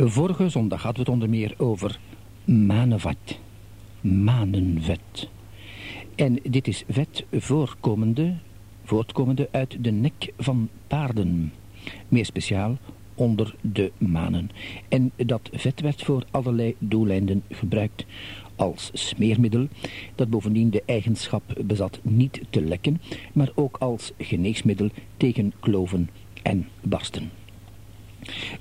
Vorige zondag hadden we het onder meer over manenvat, manenvet. En dit is vet voorkomende, voortkomende uit de nek van paarden. Meer speciaal onder de manen. En dat vet werd voor allerlei doeleinden gebruikt als smeermiddel, dat bovendien de eigenschap bezat niet te lekken, maar ook als geneesmiddel tegen kloven en barsten.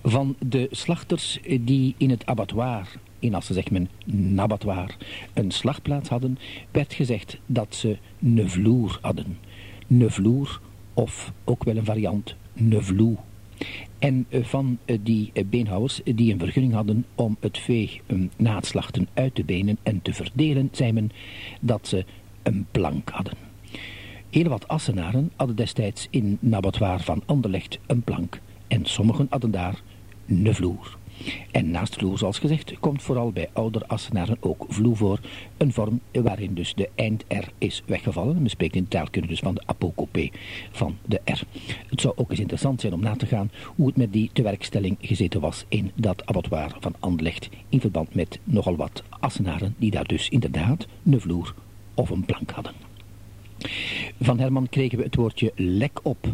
Van de slachters die in het abattoir, in als zegt men nabattoir, een slagplaats hadden, werd gezegd dat ze nevloer hadden. Nevloer of ook wel een variant nevloe. En eh, van eh, die eh, beenhouwers die een vergunning hadden om het vee na het slachten uit te benen en te verdelen, zei men dat ze een plank hadden. Heel wat Assenaren hadden destijds in Nabatwaar van Anderlecht een plank en sommigen hadden daar een vloer. En naast vloer, zoals gezegd, komt vooral bij ouder Assenaren ook vloer voor. Een vorm waarin dus de eind-R is weggevallen. Men spreekt in taalkunde dus van de apocopee van de R. Het zou ook eens interessant zijn om na te gaan hoe het met die tewerkstelling gezeten was in dat abattoir van Anderlecht. In verband met nogal wat Assenaren die daar dus inderdaad een vloer of een plank hadden. Van Herman kregen we het woordje lek op.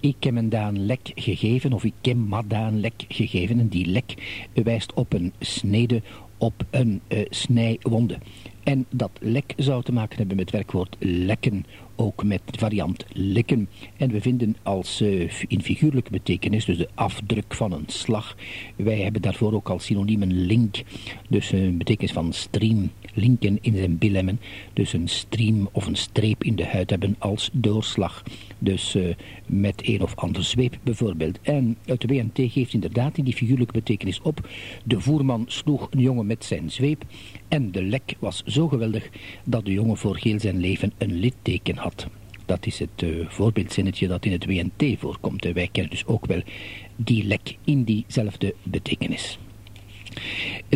Ik heb hem daan lek gegeven, of ik heb Madaan lek gegeven. En die lek wijst op een snede, op een uh, snijwonde. En dat lek zou te maken hebben met het werkwoord lekken, ook met variant likken. En we vinden als uh, in figuurlijke betekenis, dus de afdruk van een slag. Wij hebben daarvoor ook als synoniem een link, dus een betekenis van stream, linken in zijn bilemmen. Dus een stream of een streep in de huid hebben als doorslag. Dus uh, met een of ander zweep bijvoorbeeld. En het WNT geeft inderdaad in die figuurlijke betekenis op. De voerman sloeg een jongen met zijn zweep en de lek was zo geweldig dat de jongen voor heel zijn leven een litteken had. Dat is het uh, voorbeeldzinnetje dat in het WNT voorkomt. Wij kennen dus ook wel die lek in diezelfde betekenis.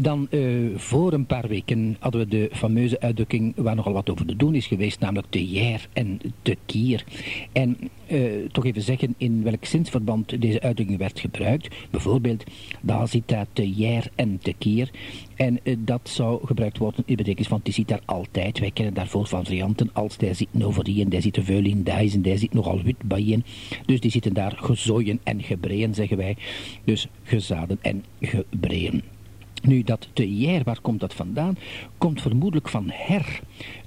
Dan uh, voor een paar weken hadden we de fameuze uitdrukking waar nogal wat over te doen is geweest, namelijk te jaar en te kier. En uh, toch even zeggen in welk zinsverband deze uitdrukking werd gebruikt. Bijvoorbeeld, daar zit daar te jaar en te kier. En uh, dat zou gebruikt worden in betekenis van, die zit daar altijd. Wij kennen daarvoor van varianten als, die zit over en die zit te veel in die en die zit nogal wit bij in. Dus die zitten daar gezooien en gebreien, zeggen wij. Dus gezaden en gebreien. Nu, dat te jaar, waar komt dat vandaan? Komt vermoedelijk van her.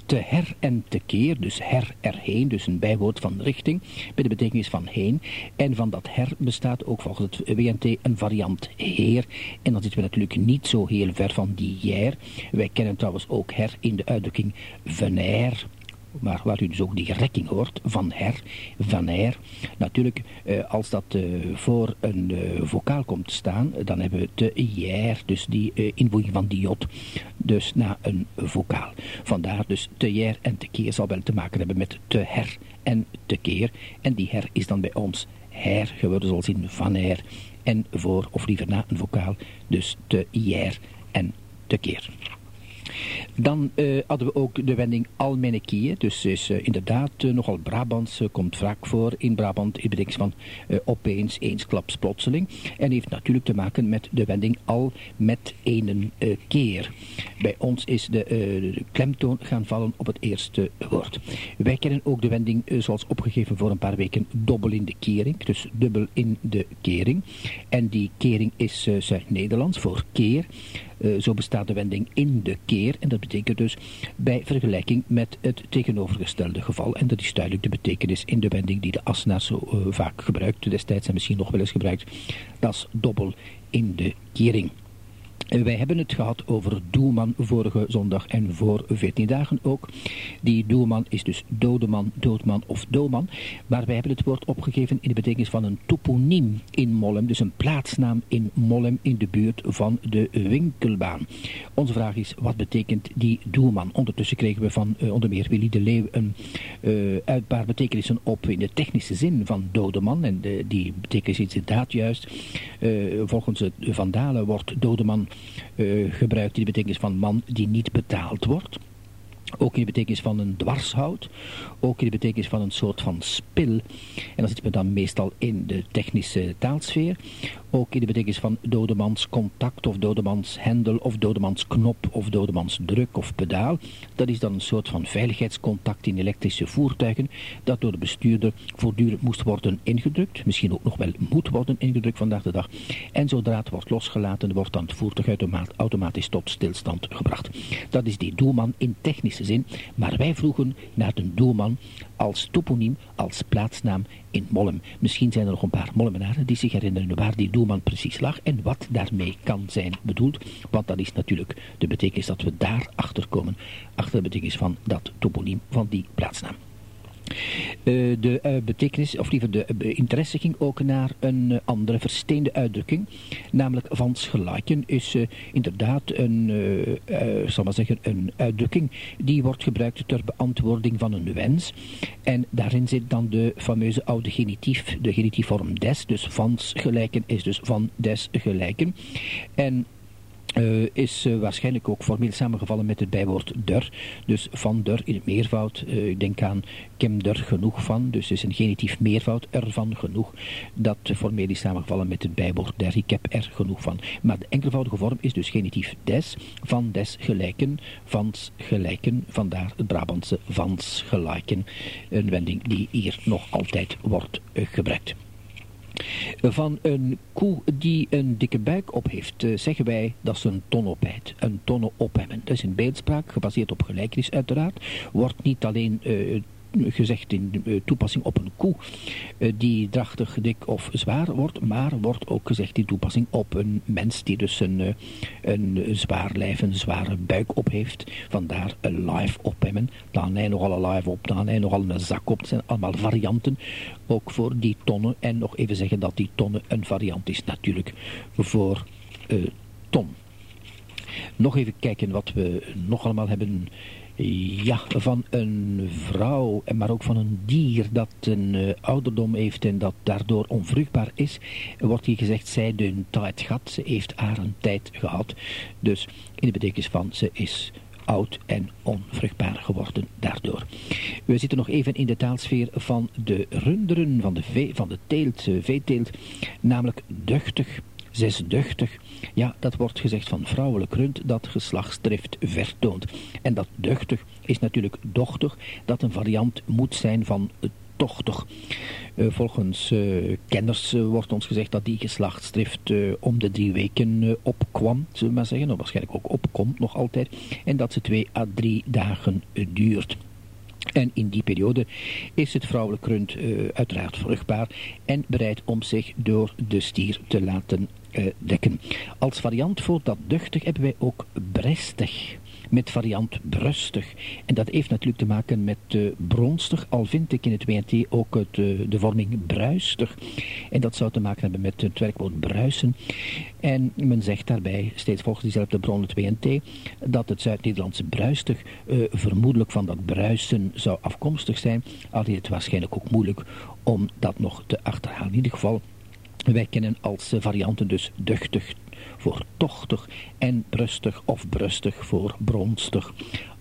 Te her en te keer, dus her erheen, dus een bijwoord van richting, bij de betekenis van heen. En van dat her bestaat ook volgens het WNT een variant heer. En dan zitten we natuurlijk niet zo heel ver van die jaar. Wij kennen trouwens ook her in de uitdrukking venair maar waar u dus ook die rekking hoort van her, van her. Natuurlijk, eh, als dat eh, voor een eh, vocaal komt te staan, dan hebben we te jaar, dus die invoeging van die jot, dus na een vocaal. Vandaar dus te jaar en te keer zal wel te maken hebben met te her en te keer. En die her is dan bij ons her geworden, zoals in van her. En voor, of liever na een vocaal, dus te jaar en te keer. Dan uh, hadden we ook de wending Almenekieën. Dus is uh, inderdaad uh, nogal Brabants, komt vaak voor in Brabant. In betekenis van opeens, eensklaps, plotseling. En heeft natuurlijk te maken met de wending al met een keer. Bij ons is de, de, klemtoon gaan vallen op het eerste woord. Wij kennen ook de wending zoals opgegeven voor een paar weken dobbel in de kering. Dus dubbel in de kering. En die kering is Zuid-Nederlands voor keer. Uh, zo bestaat de wending in de keer. En dat betekent dus bij vergelijking met het tegenovergestelde geval. En dat is duidelijk de betekenis in de wending die de Asnaar zo uh, vaak gebruikt. Destijds en misschien nog wel eens gebruikt. Dat is dobbel in de kering. Wij hebben het gehad over doelman vorige zondag en voor 14 dagen ook. Die doelman is dus dodeman, doodman of doelman. Maar wij hebben het woord opgegeven in de betekenis van een toponiem in Mollem. Dus een plaatsnaam in Mollem in de buurt van de winkelbaan. Onze vraag is, wat betekent die doelman? Ondertussen kregen we van uh, onder meer Willy de Leeuw een uh, uitbaar betekenissen op in de technische zin van dodeman. En de, die betekenis is inderdaad juist. Volgens het Vandalen wordt dodeman gebruikt in de betekenis van man die niet betaald wordt. Ook in de betekenis van een dwarshout. Ook in de betekenis van een soort van spil. En dan zitten we dan meestal in de technische taalsfeer. Ook in de betekenis van dodemans contact of dodemans hendel of dodemans knop of dodemans druk of pedaal. Dat is dan een soort van veiligheidscontact in elektrische voertuigen dat door de bestuurder voortdurend moest worden ingedrukt. Misschien ook nog wel moet worden ingedrukt vandaag de dag. En zodra het wordt losgelaten wordt dan het voertuig automatisch tot stilstand gebracht. Dat is die doelman in technische zin. Maar wij vroegen naar de doelman als toponiem, als plaatsnaam in Mollem. Misschien zijn er nog een paar Mollemenaren die zich herinneren waar die doelman precies lag en wat daarmee kan zijn bedoeld. Want dat is natuurlijk de betekenis dat we daar achter komen, achter de betekenis van dat toponiem van die plaatsnaam. Uh, de uh, betekenis, of liever de uh, interesse ging ook naar een andere versteende uitdrukking. Namelijk van schelaken is inderdaad een, zal maar zeggen, een uitdrukking die wordt gebruikt ter beantwoording van een wens. En daarin zit dan de fameuze oude genitief, de genitiefvorm des, dus van gelijken is dus van des gelijken. En uh, is uh, waarschijnlijk ook formeel samengevallen met het bijwoord der. Dus van der in het meervoud. Uh, ik denk aan kem der genoeg van. Dus is een genitief meervoud ervan genoeg. Dat formeel is samengevallen met het bijwoord der. Ik heb er genoeg van. Maar de enkelvoudige vorm is dus genitief des. Van des gelijken. Vans gelijken. Vandaar het Brabantse vans gelijken. Een wending die hier nog altijd wordt gebruikt. Van een koe die een dikke buik op heeft, eh, zeggen wij dat ze een ton opheid. Een tonne ophemmen. Dat is een beeldspraak, gebaseerd op gelijkenis uiteraard. Wordt niet alleen uh, gezegd in eh, toepassing op een koe eh, die drachtig, dik of zwaar wordt, maar wordt ook gezegd in toepassing op een mens die dus een, eh, een zwaar lijf, een zware buik op heeft. Vandaar een live ophemmen. Dan hij nogal een live op, dan hij nogal een zak op. Dat zijn allemaal varianten, ook voor die tonnen. En nog even zeggen dat die tonnen een variant is natuurlijk voor uh, ton. Nog even kijken wat we nog allemaal hebben ja, van een vrouw, maar ook van een dier dat een uh, ouderdom heeft en dat daardoor onvruchtbaar is, wordt hier gezegd, zij de tijd gehad, ze heeft haar een tijd gehad. Dus in de betekenis van, ze is oud en onvruchtbaar geworden daardoor. We zitten nog even in de taalsfeer van de runderen, van de, vee, van de teelt, uh, veeteelt, namelijk duchtig, zesduchtig. Ja, dat wordt gezegd van vrouwelijk rund dat geslachtsdrift vertoont. En dat duchtig is natuurlijk dochter, dat een variant moet zijn van tochtig. Uh, volgens uh, kenners uh, wordt ons gezegd dat die geslachtsdrift om de drie weken opkwam, zullen we maar zeggen, of waarschijnlijk ook opkomt nog altijd, en dat ze twee à drie dagen duurt. En in die periode is het vrouwelijk rund uiteraard vruchtbaar en bereid om zich door de stier te laten Als variant voor dat duchtig hebben wij ook brestig met variant brustig. En dat heeft natuurlijk te maken met uh, bronstig, al vind ik in het WNT ook het, uh, de vorming bruistig. En dat zou te maken hebben met het werkwoord bruisen. En men zegt daarbij, steeds volgens diezelfde bron het WNT, dat het Zuid-Nederlandse bruistig uh, vermoedelijk van dat bruisen zou afkomstig zijn. Al is het waarschijnlijk ook moeilijk om dat nog te achterhalen. In ieder geval wij kennen als varianten dus duchtig voor tochtig en brustig of brustig voor bronstig.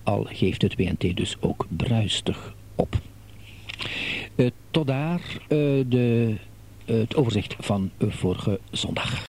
Al geeft het WNT dus ook bruistig op. Uh, tot daar uh, de, uh, het overzicht van vorige zondag.